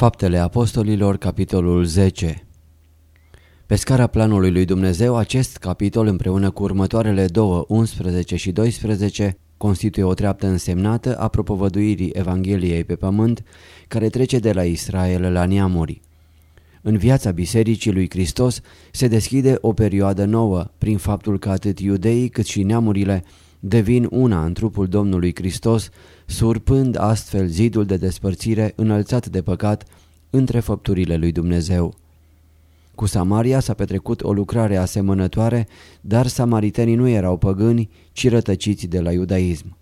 Faptele Apostolilor, capitolul 10 Pe scara planului lui Dumnezeu, acest capitol împreună cu următoarele două, 11 și 12, constituie o treaptă însemnată a propovăduirii Evangheliei pe pământ, care trece de la Israel la neamuri. În viața Bisericii lui Hristos se deschide o perioadă nouă, prin faptul că atât iudeii cât și neamurile devin una în trupul Domnului Hristos, surpând astfel zidul de despărțire înălțat de păcat între făpturile lui Dumnezeu. Cu Samaria s-a petrecut o lucrare asemănătoare, dar samaritenii nu erau păgâni, ci rătăciți de la iudaism.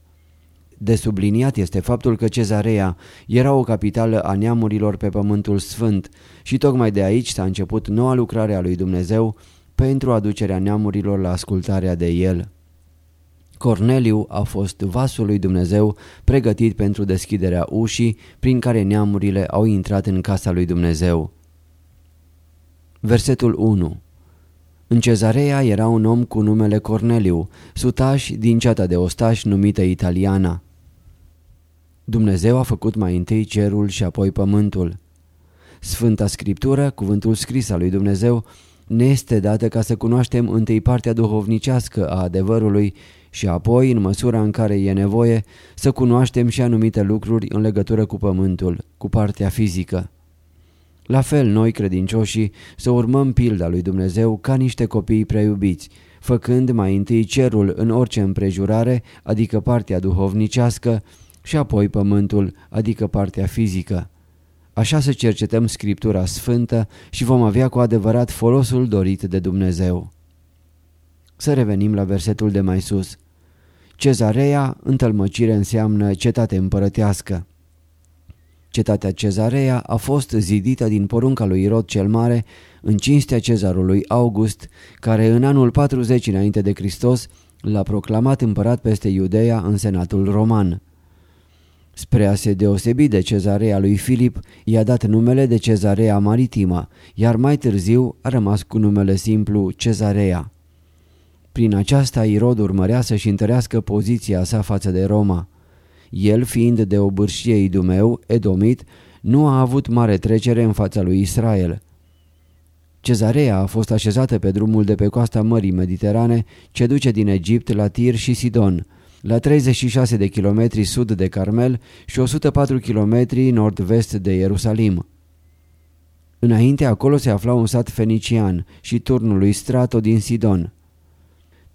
De subliniat este faptul că Cezarea era o capitală a neamurilor pe pământul sfânt și tocmai de aici s-a început noua lucrare a lui Dumnezeu pentru aducerea neamurilor la ascultarea de el. Corneliu a fost vasul lui Dumnezeu pregătit pentru deschiderea ușii prin care neamurile au intrat în casa lui Dumnezeu. Versetul 1 În cezarea era un om cu numele Corneliu, sutaș din ceata de ostași numită Italiana. Dumnezeu a făcut mai întâi cerul și apoi pământul. Sfânta Scriptură, cuvântul scris al lui Dumnezeu, ne este dată ca să cunoaștem întâi partea duhovnicească a adevărului și apoi, în măsura în care e nevoie, să cunoaștem și anumite lucruri în legătură cu pământul, cu partea fizică. La fel noi, credincioșii, să urmăm pilda lui Dumnezeu ca niște copii preiubiți, făcând mai întâi cerul în orice împrejurare, adică partea duhovnicească, și apoi pământul, adică partea fizică. Așa să cercetăm Scriptura Sfântă și vom avea cu adevărat folosul dorit de Dumnezeu. Să revenim la versetul de mai sus. Cezarea, întâlmăcire înseamnă cetate împărătească. Cetatea Cezarea a fost zidită din porunca lui Irod cel Mare în cinstea cezarului August, care în anul 40 înainte de Hristos l-a proclamat împărat peste Iudeea în senatul roman. Spre a se deosebi de cezarea lui Filip, i-a dat numele de cezarea maritimă, iar mai târziu a rămas cu numele simplu cezarea. Prin aceasta Irod urmărea să-și întărească poziția sa față de Roma. El, fiind de o bârșie idumeu, edomit, nu a avut mare trecere în fața lui Israel. Cezarea a fost așezată pe drumul de pe coasta Mării Mediterane ce duce din Egipt la Tir și Sidon, la 36 de kilometri sud de Carmel și 104 kilometri nord-vest de Ierusalim. Înainte acolo se afla un sat fenician și turnul lui Strato din Sidon.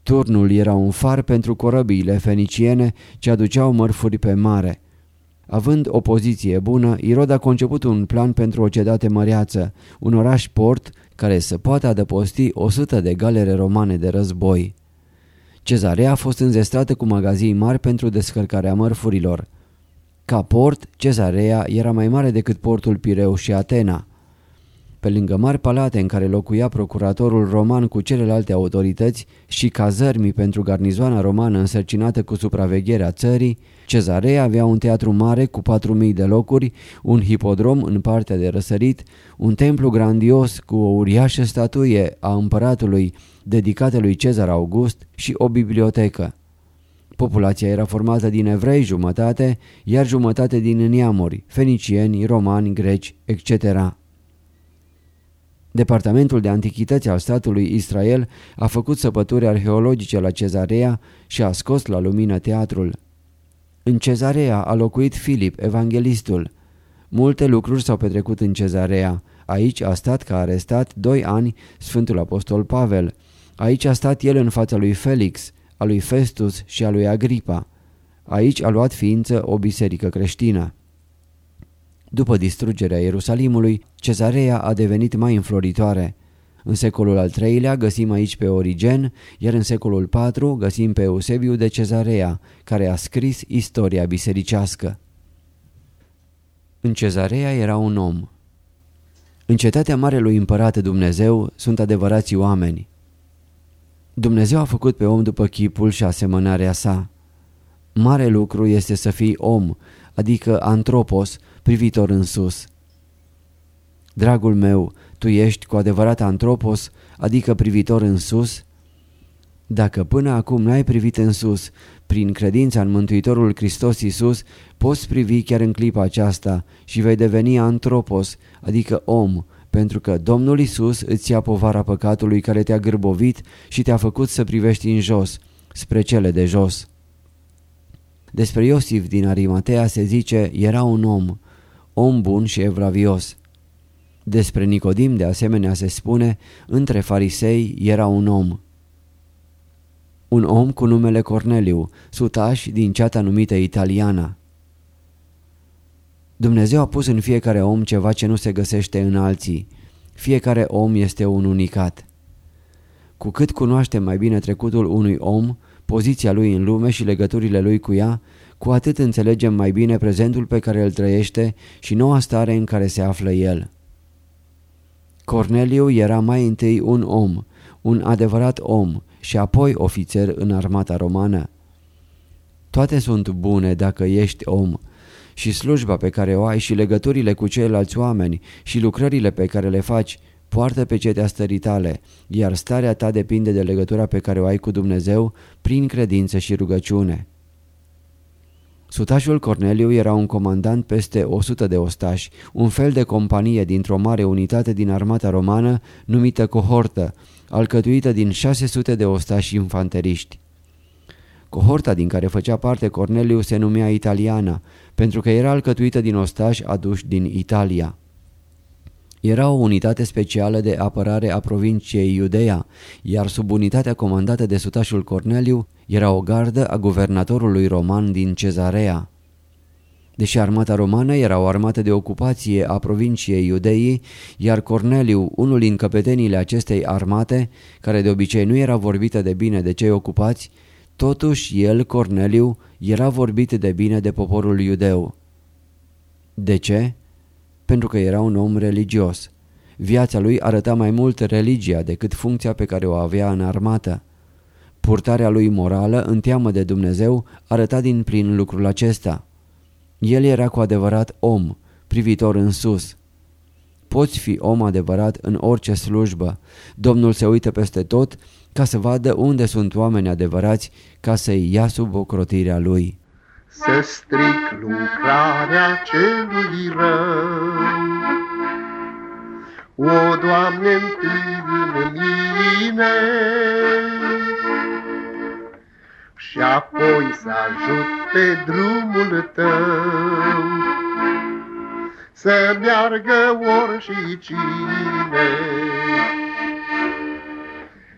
Turnul era un far pentru corăbiile feniciene ce aduceau mărfuri pe mare. Având o poziție bună, Irod a conceput un plan pentru o cetate măreață, un oraș port care să poată adăposti 100 de galere romane de război. Cezarea a fost înzestrată cu magazii mari pentru descărcarea mărfurilor. Ca port, Cezarea era mai mare decât portul Pireu și Atena. Pe lângă mari palate în care locuia procuratorul roman cu celelalte autorități și cazărmi pentru garnizoana romană însărcinată cu supravegherea țării, Cezarea avea un teatru mare cu 4.000 de locuri, un hipodrom în partea de răsărit, un templu grandios cu o uriașă statuie a împăratului dedicată lui Cezar August și o bibliotecă. Populația era formată din evrei jumătate, iar jumătate din neamuri, fenicieni, romani, greci, etc. Departamentul de antichități al statului Israel a făcut săpături arheologice la Cezarea și a scos la lumină teatrul. În Cezarea a locuit Filip, evanghelistul. Multe lucruri s-au petrecut în Cezarea, Aici a stat ca arestat doi ani Sfântul Apostol Pavel. Aici a stat el în fața lui Felix, a lui Festus și a lui Agripa. Aici a luat ființă o biserică creștină. După distrugerea Ierusalimului, cezarea a devenit mai înfloritoare. În secolul al III-lea găsim aici pe Origen, iar în secolul IV găsim pe Eusebiu de Cezarea, care a scris istoria bisericească. În cezarea era un om. În cetatea Marelui Împărat Dumnezeu sunt adevărații oameni. Dumnezeu a făcut pe om după chipul și asemănarea sa. Mare lucru este să fii om, adică antropos, privitor în sus. Dragul meu, tu ești cu adevărat antropos, adică privitor în sus? Dacă până acum n-ai privit în sus, prin credința în Mântuitorul Hristos Iisus, poți privi chiar în clipa aceasta și vei deveni antropos, adică om, pentru că Domnul Isus îți ia povara păcatului care te-a gârbovit și te-a făcut să privești în jos, spre cele de jos. Despre Iosif din Arimatea se zice, era un om, om bun și evlavios. Despre Nicodim de asemenea se spune, între farisei era un om. Un om cu numele Corneliu, sutaș din ceata numită Italiana. Dumnezeu a pus în fiecare om ceva ce nu se găsește în alții. Fiecare om este un unicat. Cu cât cunoaștem mai bine trecutul unui om, poziția lui în lume și legăturile lui cu ea, cu atât înțelegem mai bine prezentul pe care îl trăiește și noua stare în care se află el. Corneliu era mai întâi un om, un adevărat om și apoi ofițer în armata romană. Toate sunt bune dacă ești om și slujba pe care o ai și legăturile cu ceilalți oameni și lucrările pe care le faci poartă pe cetea stării tale, iar starea ta depinde de legătura pe care o ai cu Dumnezeu prin credință și rugăciune. Sutașul Corneliu era un comandant peste 100 de ostași, un fel de companie dintr-o mare unitate din armata romană numită cohortă, alcătuită din 600 de ostași infanteriști. Cohorta din care făcea parte Corneliu se numea Italiana, pentru că era alcătuită din ostași aduși din Italia. Era o unitate specială de apărare a provinciei Iudeea, iar sub unitatea comandată de sutașul Corneliu era o gardă a guvernatorului roman din Cezarea. Deși armata romană era o armată de ocupație a provinciei Iudeii, iar Corneliu, unul din căpeteniile acestei armate, care de obicei nu era vorbită de bine de cei ocupați, totuși el, Corneliu, era vorbit de bine de poporul iudeu. De ce? Pentru că era un om religios. Viața lui arăta mai mult religia decât funcția pe care o avea în armată. Purtarea lui morală, în teamă de Dumnezeu, arăta din plin lucrul acesta. El era cu adevărat om, privitor în sus. Poți fi om adevărat în orice slujbă. Domnul se uită peste tot ca să vadă unde sunt oameni adevărați ca să-i ia sub ocrotirea lui. Să stric lucrarea celui rău. O, Doamne, întâi mine și apoi să ajut pe drumul tău. Să meargă ori și cine.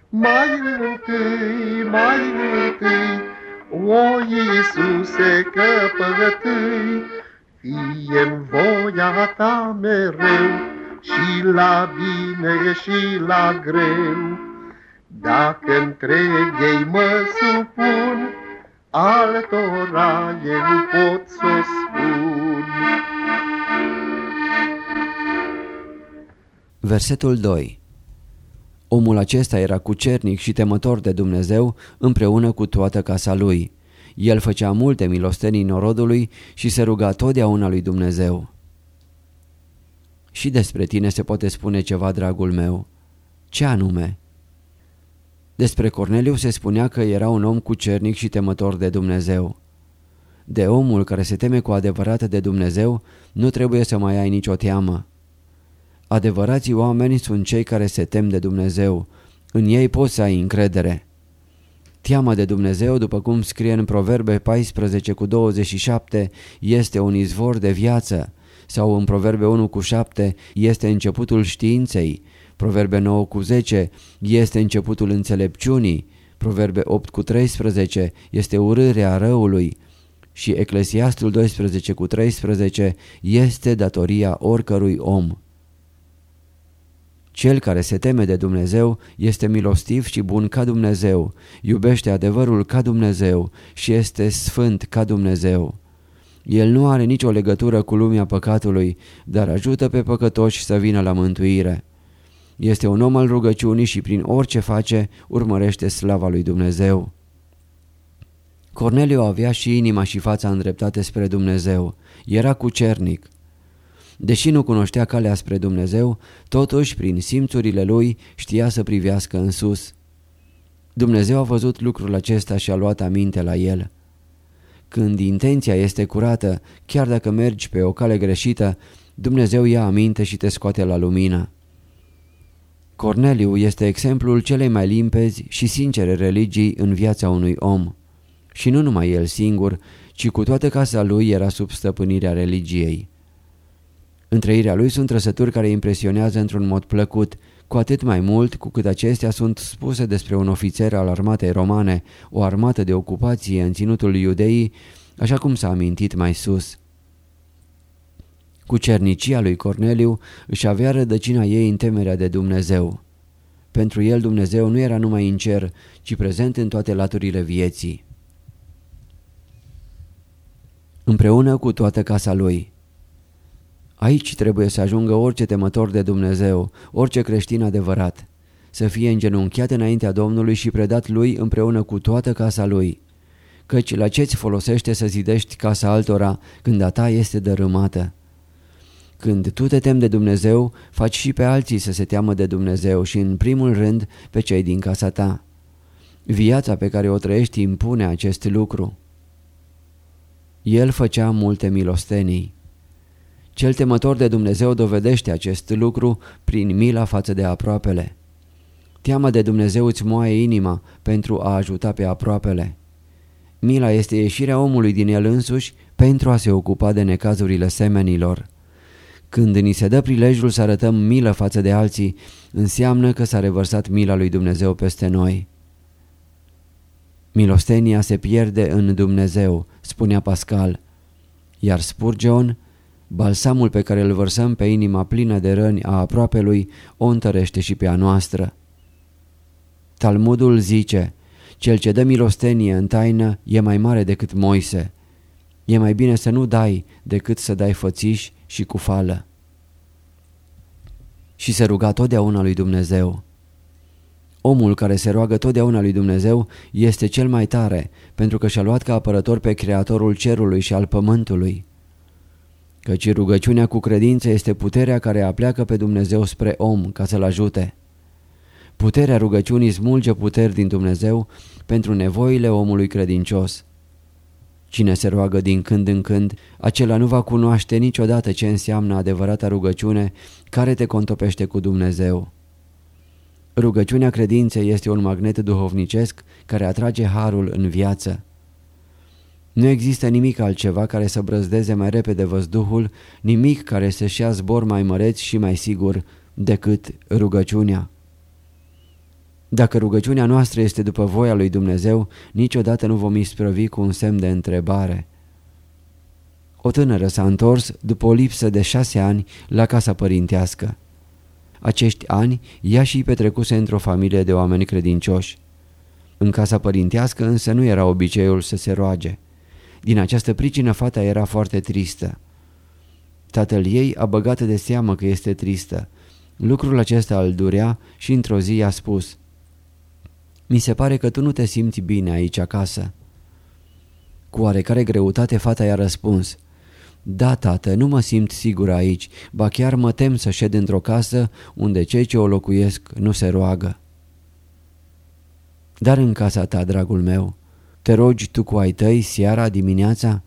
Mai întâi, mai întâi, o Iisuse căpătâi, fie voia ta mereu, și la bine și la greu. Dacă întreg ei mă supun, altora eu pot să spun. Versetul 2 Omul acesta era cucernic și temător de Dumnezeu împreună cu toată casa lui. El făcea multe milostenii norodului și se ruga totdeauna lui Dumnezeu. Și despre tine se poate spune ceva, dragul meu. Ce anume? Despre Corneliu se spunea că era un om cucernic și temător de Dumnezeu. De omul care se teme cu adevărat de Dumnezeu nu trebuie să mai ai nicio teamă. Adevărații oameni sunt cei care se tem de Dumnezeu. În ei poți să ai încredere. Teama de Dumnezeu, după cum scrie în Proverbe 14 cu 27, este un izvor de viață. sau în Proverbe 1 cu 7 este începutul științei, Proverbe 9 cu 10 este începutul înțelepciunii, Proverbe 8 cu 13 este urârea răului și Eclesiastul 12 cu 13 este datoria oricărui om. Cel care se teme de Dumnezeu este milostiv și bun ca Dumnezeu, iubește adevărul ca Dumnezeu și este sfânt ca Dumnezeu. El nu are nicio legătură cu lumea păcatului, dar ajută pe păcătoși să vină la mântuire. Este un om al rugăciunii și prin orice face urmărește slava lui Dumnezeu. Corneliu avea și inima și fața îndreptate spre Dumnezeu. Era cucernic. Deși nu cunoștea calea spre Dumnezeu, totuși, prin simțurile lui, știa să privească în sus. Dumnezeu a văzut lucrul acesta și a luat aminte la el. Când intenția este curată, chiar dacă mergi pe o cale greșită, Dumnezeu ia aminte și te scoate la lumină. Corneliu este exemplul celei mai limpezi și sincere religii în viața unui om. Și nu numai el singur, ci cu toată casa lui era sub stăpânirea religiei. În trăirea lui sunt trăsături care impresionează într-un mod plăcut, cu atât mai mult cu cât acestea sunt spuse despre un ofițer al armatei romane, o armată de ocupație în ținutul iudeii, așa cum s-a amintit mai sus. Cu cernicia lui Corneliu își avea rădăcina ei în temerea de Dumnezeu. Pentru el Dumnezeu nu era numai în cer, ci prezent în toate laturile vieții. Împreună cu toată casa lui. Aici trebuie să ajungă orice temător de Dumnezeu, orice creștin adevărat, să fie îngenunchiat înaintea Domnului și predat lui împreună cu toată casa lui. Căci la ce-ți folosește să zidești casa altora când a ta este dărâmată? Când tu te temi de Dumnezeu, faci și pe alții să se teamă de Dumnezeu și în primul rând pe cei din casa ta. Viața pe care o trăiești impune acest lucru. El făcea multe milostenii. Cel temător de Dumnezeu dovedește acest lucru prin mila față de aproapele. Teama de Dumnezeu îți moaie inima pentru a ajuta pe aproapele. Mila este ieșirea omului din el însuși pentru a se ocupa de necazurile semenilor. Când ni se dă prilejul să arătăm milă față de alții, înseamnă că s-a revărsat mila lui Dumnezeu peste noi. Milostenia se pierde în Dumnezeu, spunea Pascal, iar Spurgeon, balsamul pe care îl vărsăm pe inima plină de răni a aproapelui, o întărește și pe a noastră. Talmudul zice, cel ce dă milostenie în taină e mai mare decât Moise. E mai bine să nu dai decât să dai fățiși și cu fală. Și se ruga totdeauna lui Dumnezeu. Omul care se roagă totdeauna lui Dumnezeu este cel mai tare, pentru că și-a luat ca apărător pe Creatorul cerului și al pământului. Căci rugăciunea cu credință este puterea care apleacă pe Dumnezeu spre om ca să-l ajute. Puterea rugăciunii smulge puteri din Dumnezeu pentru nevoile omului credincios. Cine se roagă din când în când, acela nu va cunoaște niciodată ce înseamnă adevărata rugăciune care te contopește cu Dumnezeu. Rugăciunea credinței este un magnet duhovnicesc care atrage harul în viață. Nu există nimic altceva care să brăzdeze mai repede văzduhul, nimic care să-și ia zbor mai măreț și mai sigur decât rugăciunea. Dacă rugăciunea noastră este după voia lui Dumnezeu, niciodată nu vom isprăvi cu un semn de întrebare. O tânără s-a întors după o lipsă de șase ani la casa părintească. Acești ani ea și petrecuse într-o familie de oameni credincioși. În casa părintească însă nu era obiceiul să se roage. Din această pricină fata era foarte tristă. Tatăl ei a băgat de seamă că este tristă. Lucrul acesta îl durea și într-o zi i-a spus Mi se pare că tu nu te simți bine aici acasă. Cu oarecare greutate fata i-a răspuns Da, tată, nu mă simt sigur aici, ba chiar mă tem să șed într-o casă unde cei ce o locuiesc nu se roagă. Dar în casa ta, dragul meu, te rogi tu cu ai tăi seara, dimineața?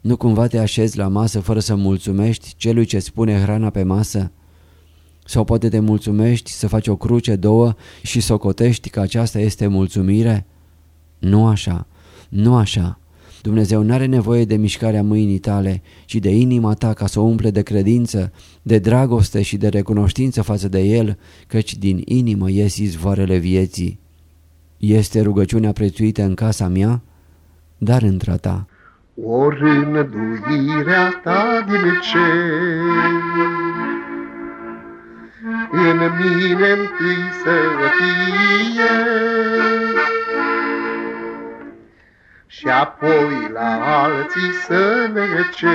Nu cumva te așezi la masă fără să mulțumești celui ce spune hrana pe masă? Sau poate te mulțumești să faci o cruce, două și socotești că aceasta este mulțumire? Nu așa, nu așa. Dumnezeu nu are nevoie de mișcarea mâinii tale, ci de inima ta ca să o umple de credință, de dragoste și de recunoștință față de El, căci din inimă ies izvoarele vieții. Este rugăciunea prețuită în casa mea, dar într-a ta. O rânduirea ta din cer, în mine întâi să fie, și apoi la alții să ne cer,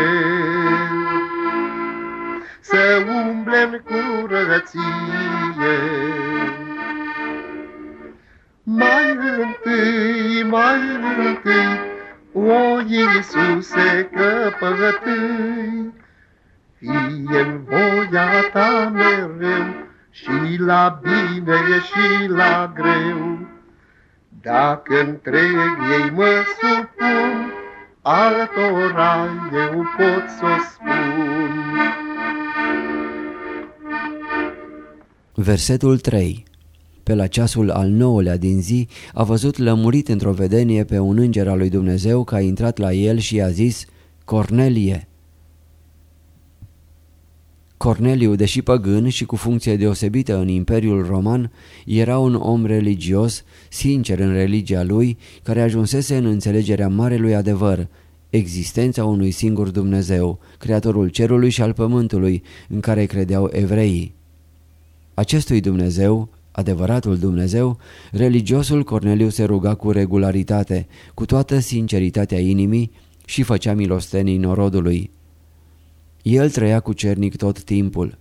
să umblem curăție. Mai întâi, mai întâi, o Iisuse căpătâi, fie voia ta mereu, și la bine și la greu. Dacă întreg ei mă supun, altora eu pot să spun. Versetul 3 Pe la ceasul al nouălea din zi a văzut lămurit într-o vedenie pe un înger al lui Dumnezeu că a intrat la el și i-a zis, Cornelie! Corneliu, deși păgân și cu funcție deosebită în Imperiul Roman, era un om religios, sincer în religia lui, care ajunsese în înțelegerea marelui adevăr, existența unui singur Dumnezeu, creatorul cerului și al pământului, în care credeau evreii. Acestui Dumnezeu, adevăratul Dumnezeu, religiosul Corneliu se ruga cu regularitate, cu toată sinceritatea inimii și făcea milostenii norodului. El trăia cu cernic tot timpul.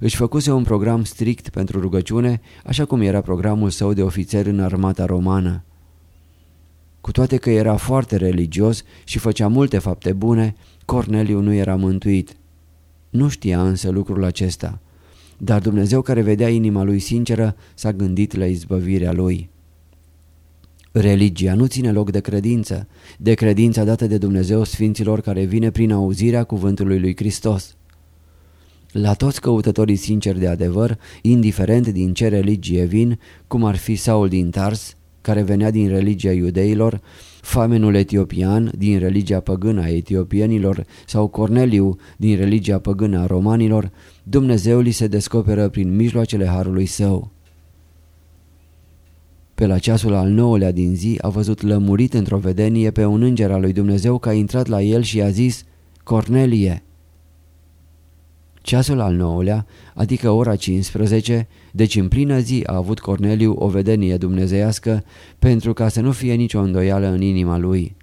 Își făcuse un program strict pentru rugăciune, așa cum era programul său de ofițer în armata romană. Cu toate că era foarte religios și făcea multe fapte bune, Corneliu nu era mântuit. Nu știa însă lucrul acesta, dar Dumnezeu care vedea inima lui sinceră s-a gândit la izbăvirea lui. Religia nu ține loc de credință, de credința dată de Dumnezeu Sfinților care vine prin auzirea cuvântului lui Hristos. La toți căutătorii sinceri de adevăr, indiferent din ce religie vin, cum ar fi Saul din Tars, care venea din religia iudeilor, famenul etiopian din religia păgână a etiopienilor sau Corneliu din religia păgână a romanilor, Dumnezeu li se descoperă prin mijloacele harului său. Pe la ceasul al nouălea din zi a văzut lămurit într-o vedenie pe un înger al lui Dumnezeu că a intrat la el și i-a zis, Cornelie! Ceasul al nouălea, adică ora 15, deci în plină zi a avut Corneliu o vedenie dumnezeiască pentru ca să nu fie nicio îndoială în inima lui.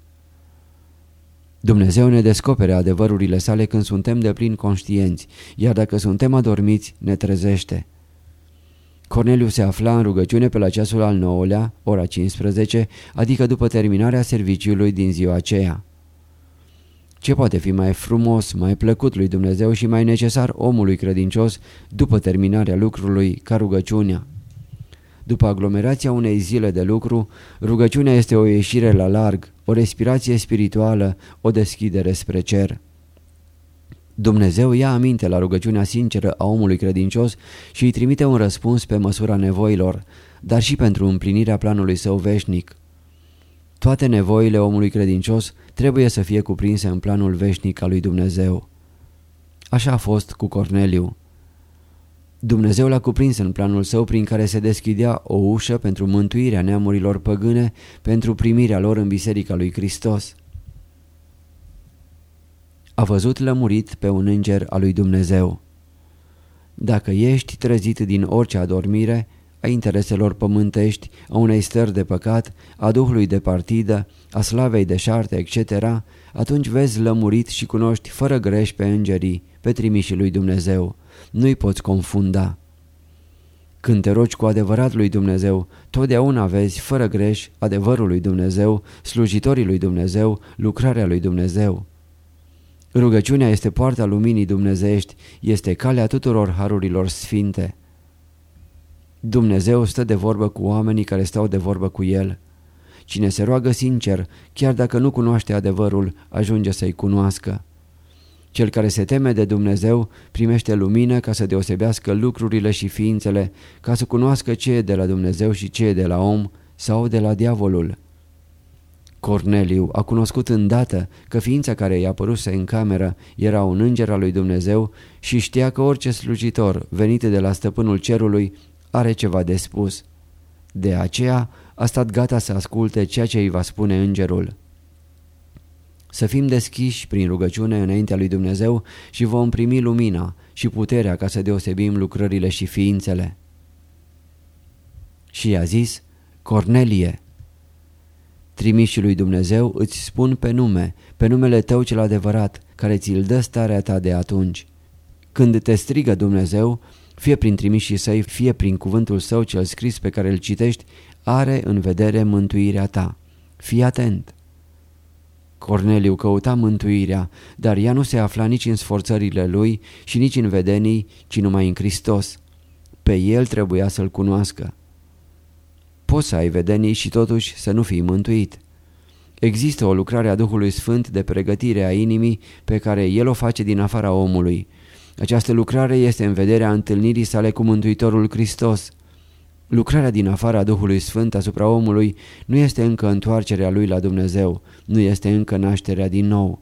Dumnezeu ne descopere adevărurile sale când suntem de plin conștienți, iar dacă suntem adormiți, ne trezește. Corneliu se afla în rugăciune pe la ceasul al nouălea, ora 15, adică după terminarea serviciului din ziua aceea. Ce poate fi mai frumos, mai plăcut lui Dumnezeu și mai necesar omului credincios după terminarea lucrului ca rugăciunea? După aglomerația unei zile de lucru, rugăciunea este o ieșire la larg, o respirație spirituală, o deschidere spre cer. Dumnezeu ia aminte la rugăciunea sinceră a omului credincios și îi trimite un răspuns pe măsura nevoilor, dar și pentru împlinirea planului său veșnic. Toate nevoile omului credincios trebuie să fie cuprinse în planul veșnic al lui Dumnezeu. Așa a fost cu Corneliu. Dumnezeu l-a cuprins în planul său prin care se deschidea o ușă pentru mântuirea neamurilor păgâne, pentru primirea lor în Biserica lui Hristos a văzut lămurit pe un înger al lui Dumnezeu. Dacă ești trezit din orice adormire, a intereselor pământești, a unei stări de păcat, a duhului de partidă, a slavei de șarte, etc., atunci vezi lămurit și cunoști fără greș pe îngerii, pe trimișii lui Dumnezeu. Nu-i poți confunda. Când te rogi cu adevărat lui Dumnezeu, totdeauna vezi fără greș adevărul lui Dumnezeu, slujitorii lui Dumnezeu, lucrarea lui Dumnezeu. Rugăciunea este poarta luminii dumnezeiești, este calea tuturor harurilor sfinte. Dumnezeu stă de vorbă cu oamenii care stau de vorbă cu El. Cine se roagă sincer, chiar dacă nu cunoaște adevărul, ajunge să-i cunoască. Cel care se teme de Dumnezeu primește lumină ca să deosebească lucrurile și ființele, ca să cunoască ce e de la Dumnezeu și ce e de la om sau de la diavolul. Corneliu a cunoscut îndată că ființa care i-a păruse în cameră era un înger al lui Dumnezeu și știa că orice slujitor venit de la stăpânul cerului are ceva de spus. De aceea a stat gata să asculte ceea ce îi va spune îngerul. Să fim deschiși prin rugăciune înaintea lui Dumnezeu și vom primi lumina și puterea ca să deosebim lucrările și ființele. Și i-a zis, Cornelie, trimișii lui Dumnezeu îți spun pe nume, pe numele tău cel adevărat, care ți-l dă starea ta de atunci. Când te strigă Dumnezeu, fie prin trimișii săi, fie prin cuvântul său cel scris pe care îl citești, are în vedere mântuirea ta. Fii atent! Corneliu căuta mântuirea, dar ea nu se afla nici în sforțările lui și nici în vedenii, ci numai în Hristos. Pe el trebuia să-l cunoască. Poți să ai vedenii și totuși să nu fii mântuit. Există o lucrare a Duhului Sfânt de pregătire a inimii pe care El o face din afara omului. Această lucrare este în vederea întâlnirii sale cu Mântuitorul Hristos. Lucrarea din afara Duhului Sfânt asupra omului nu este încă întoarcerea lui la Dumnezeu, nu este încă nașterea din nou.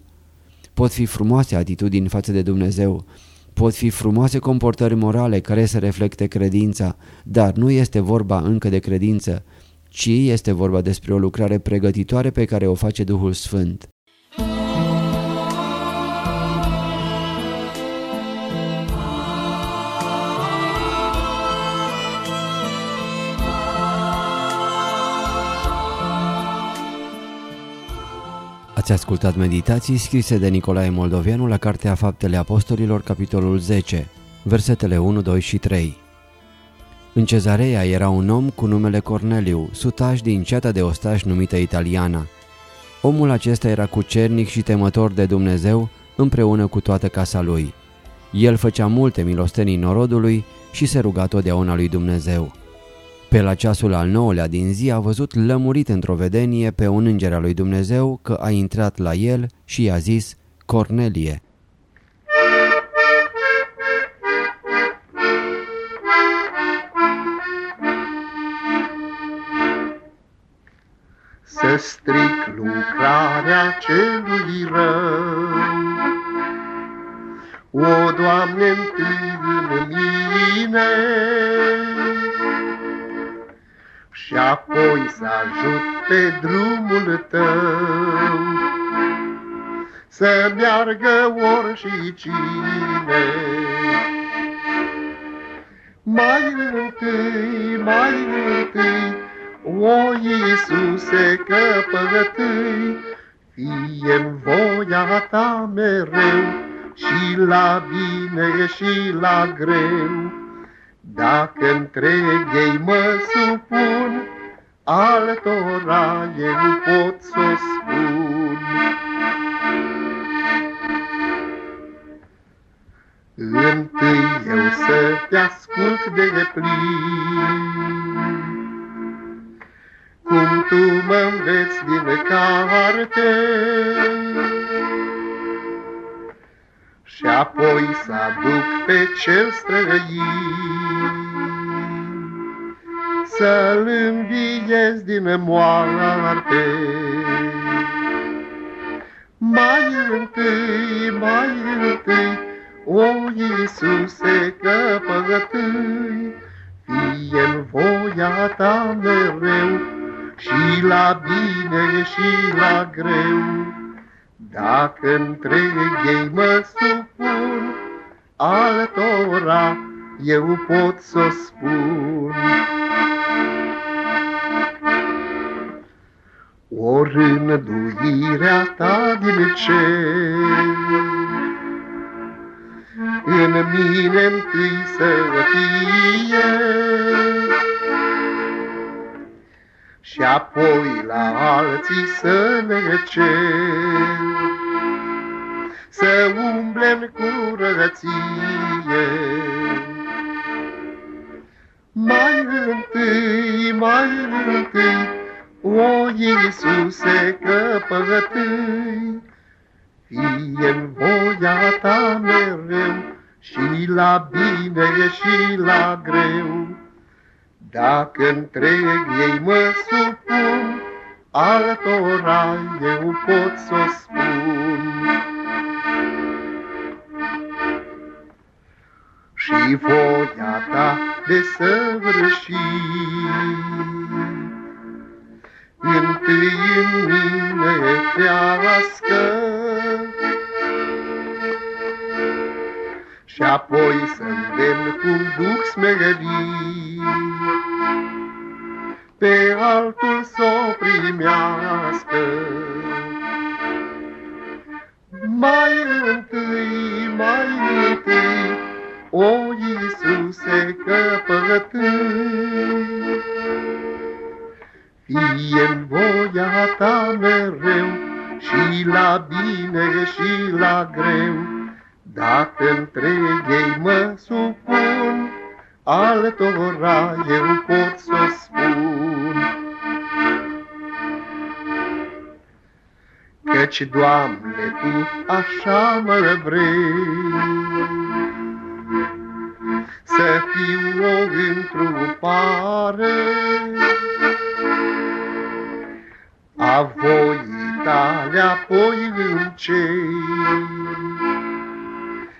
Pot fi frumoase atitudini față de Dumnezeu, pot fi frumoase comportări morale care să reflecte credința, dar nu este vorba încă de credință, ci este vorba despre o lucrare pregătitoare pe care o face Duhul Sfânt. Ați ascultat meditații scrise de Nicolae Moldovianu la Cartea Faptele Apostolilor, capitolul 10, versetele 1, 2 și 3. În cezarea era un om cu numele Corneliu, sutaș din ceata de ostaș numită Italiana. Omul acesta era cucernic și temător de Dumnezeu împreună cu toată casa lui. El făcea multe milostenii norodului și se ruga totdeauna lui Dumnezeu. Pe la ceasul al nouălea din zi a văzut lămurit într-o vedenie pe un înger al lui Dumnezeu că a intrat la el și i-a zis, Cornelie. Să stric lucrarea celui rău. O, Doamne, întâi în mine, și apoi să ajut pe drumul tău. Să meargă ori și cine. Mai întâi, mai întâi, o Iisuse căpătâi, fie-n voia ta mereu, și la bine și la greu. Dacă întreg ei mă supun, altora eu pot să spun. Întâi eu să te ascult de plin, Cum tu mă înveți din carte, și apoi să aduc pe cel străin, Să-l înviez din moarte. Mai întâi, mai întâi, o Iisuse căpătâi, Fie-n voia ta mereu, și la bine și la greu, dacă întreg ei mă supun, altora eu pot să spun. O rânduirea ta din cer, în mine întâi să fie, și apoi la alții să ne cer. Să umblem curăție. Mai întâi, mai întâi, o Iisuse căpătâi, fie-n voia ta mereu, și la bine și la greu. Dacă întreg ei mă supun, altora eu pot să o spun. Și voia ta de săvârșit, întâi în mine crească, și apoi să-mi cum duc smerit pe altul s-o primească. Mai Căci, Doamne, Tu așa mă vrei, Să fiu o întrupare a voii tale apoi în cei,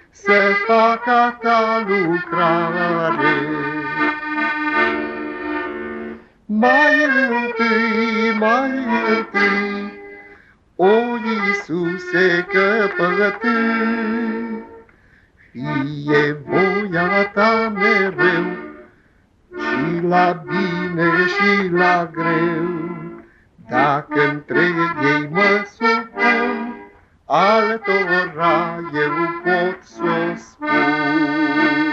să facă ta lucrare. Mai întâi, mai întâi, o Iisuse, că pătând, fie voia ta mereu, și la bine și la greu. Dacă întreg ei mă supun, altora eu pot să spun.